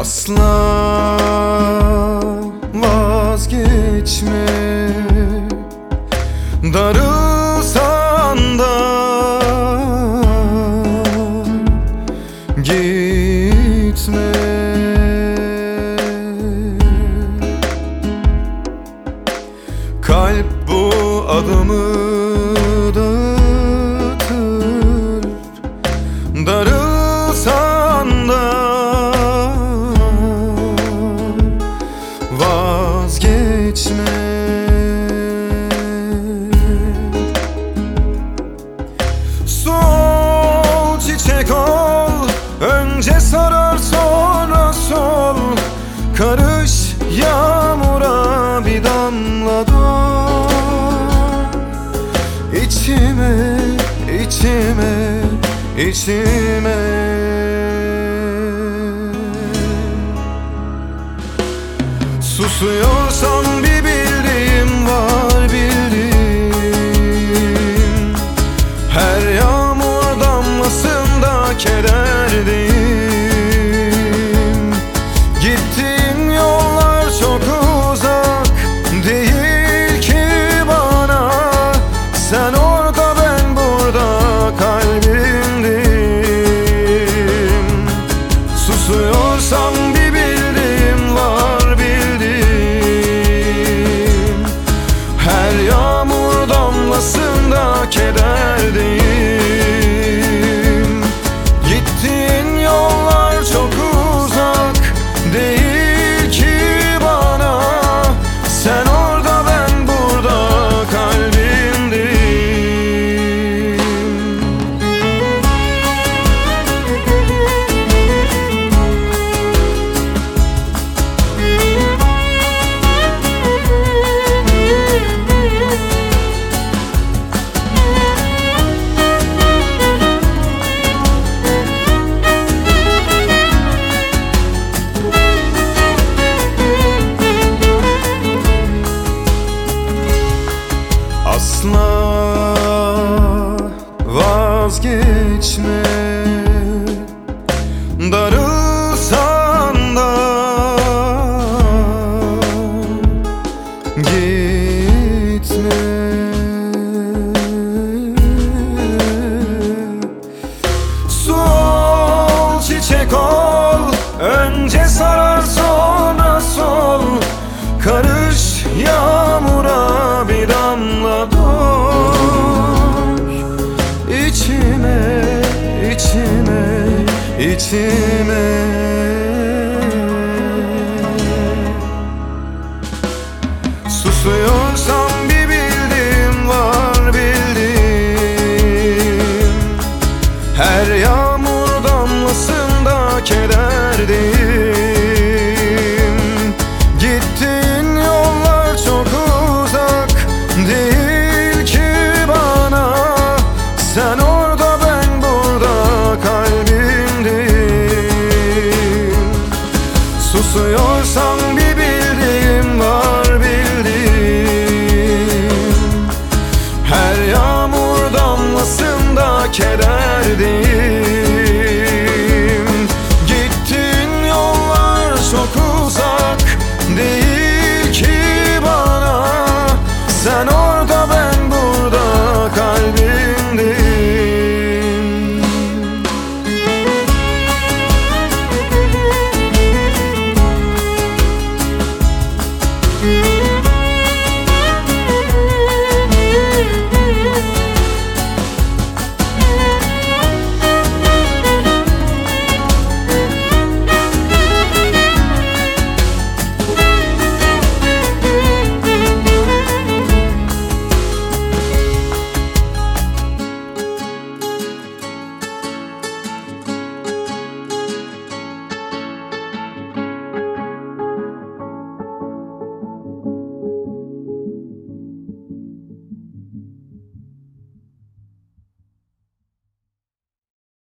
Asla vazgeçme. Darılsan da gitme. Kalp bu adımı vazgeçme Sol çiçek ol Önce sarar sonra sol. Karış yağmura bir damla dur. İçime, içime, içime. Susuyorsan bir damlasında kederdeyim Gittiğin yollar vazgeçme. Darılsan da gitme. Sol çiçek ol Önce sarar içime Susuyorsam bir bildiğim var bildiğim. Her yağmur damlasında kederdeyim